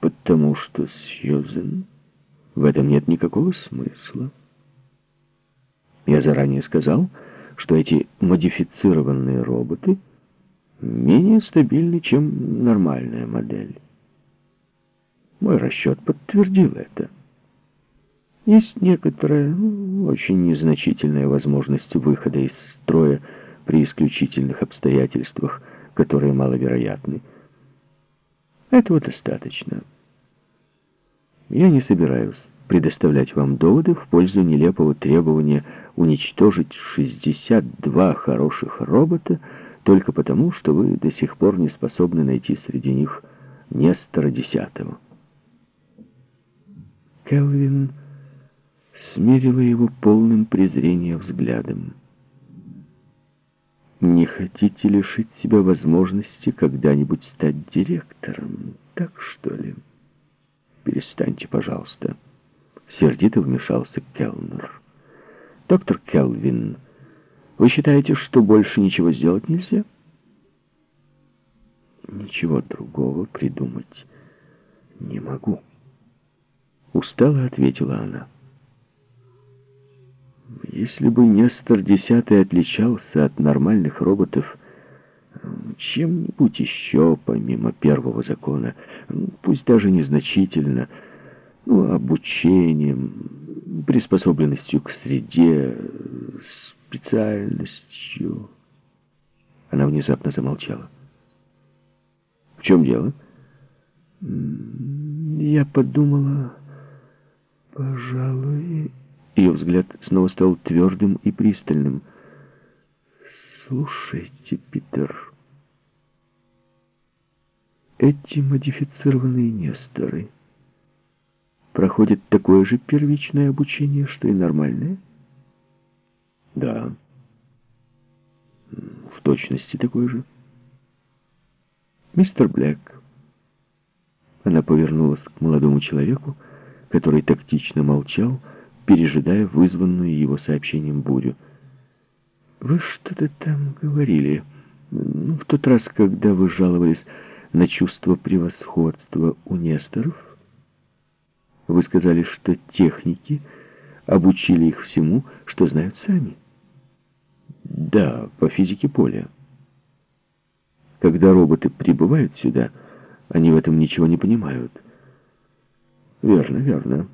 Потому что, Сьюзен, в этом нет никакого смысла. Я заранее сказал, что эти модифицированные роботы менее стабильны, чем нормальная модель. Мой расчет подтвердил это. Есть некоторая, ну, очень незначительная возможность выхода из строя при исключительных обстоятельствах, которые маловероятны. Этого достаточно. Я не собираюсь предоставлять вам доводы в пользу нелепого требования уничтожить 62 хороших робота только потому, что вы до сих пор не способны найти среди них Нестора Десятого. Келвин смерила его полным презрения взглядом. «Не хотите лишить себя возможности когда-нибудь стать директором, так что ли?» «Перестаньте, пожалуйста». Сердито вмешался Келнер. «Доктор Келвин, вы считаете, что больше ничего сделать нельзя?» «Ничего другого придумать не могу», — устало ответила она. «Если бы Нестор Десятый отличался от нормальных роботов чем-нибудь еще, помимо первого закона, пусть даже незначительно, — ну, обучением, приспособленностью к среде, специальностью. Она внезапно замолчала. В чем дело? Я подумала, пожалуй... Ее взгляд снова стал твердым и пристальным. «Слушайте, Питер, эти модифицированные несторы...» проходит такое же первичное обучение, что и нормальное? Да. В точности такое же. Мистер Блэк. Она повернулась к молодому человеку, который тактично молчал, пережидая вызванную его сообщением бурю. «Вы что-то там говорили в тот раз, когда вы жаловались на чувство превосходства у Несторов?» Вы сказали, что техники обучили их всему, что знают сами. Да, по физике поля. Когда роботы прибывают сюда, они в этом ничего не понимают. Верно, верно.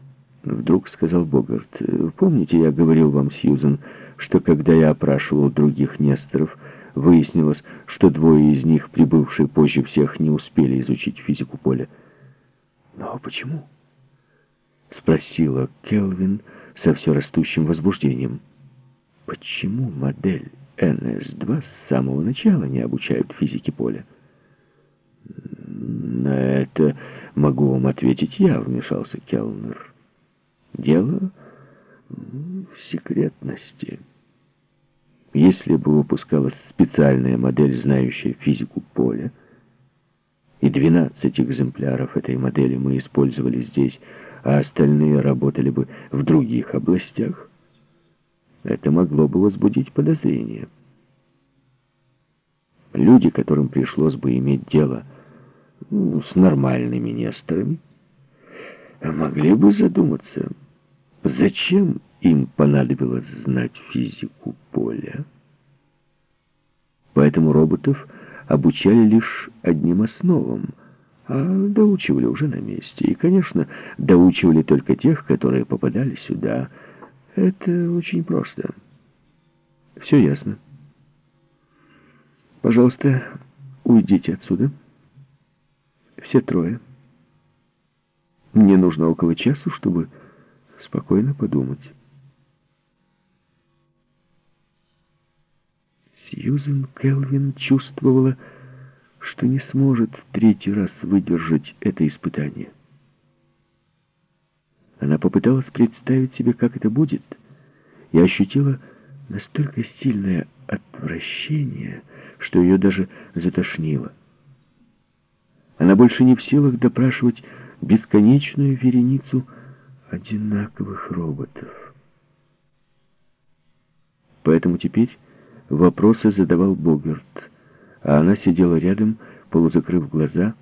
Вдруг сказал Богарт. Помните, я говорил вам, Сьюзен, что когда я опрашивал других Несторов, выяснилось, что двое из них, прибывшие позже всех, не успели изучить физику поля. Но почему? — спросила Келвин со все растущим возбуждением. «Почему модель НС-2 с самого начала не обучают физике поля?» «На это могу вам ответить я», — вмешался Келнер. «Дело в секретности. Если бы выпускалась специальная модель, знающая физику поля, и 12 экземпляров этой модели мы использовали здесь, а остальные работали бы в других областях, это могло бы возбудить подозрения. Люди, которым пришлось бы иметь дело ну, с нормальными несторами, могли бы задуматься, зачем им понадобилось знать физику поля. Поэтому роботов обучали лишь одним основам — а доучивали уже на месте. И, конечно, доучивали только тех, которые попадали сюда. Это очень просто. Все ясно. Пожалуйста, уйдите отсюда. Все трое. Мне нужно около часу, чтобы спокойно подумать. Сьюзен Келвин чувствовала, что не сможет в третий раз выдержать это испытание. Она попыталась представить себе, как это будет, и ощутила настолько сильное отвращение, что ее даже затошнило. Она больше не в силах допрашивать бесконечную вереницу одинаковых роботов. Поэтому теперь вопросы задавал Богерт — а она сидела рядом, полузакрыв глаза,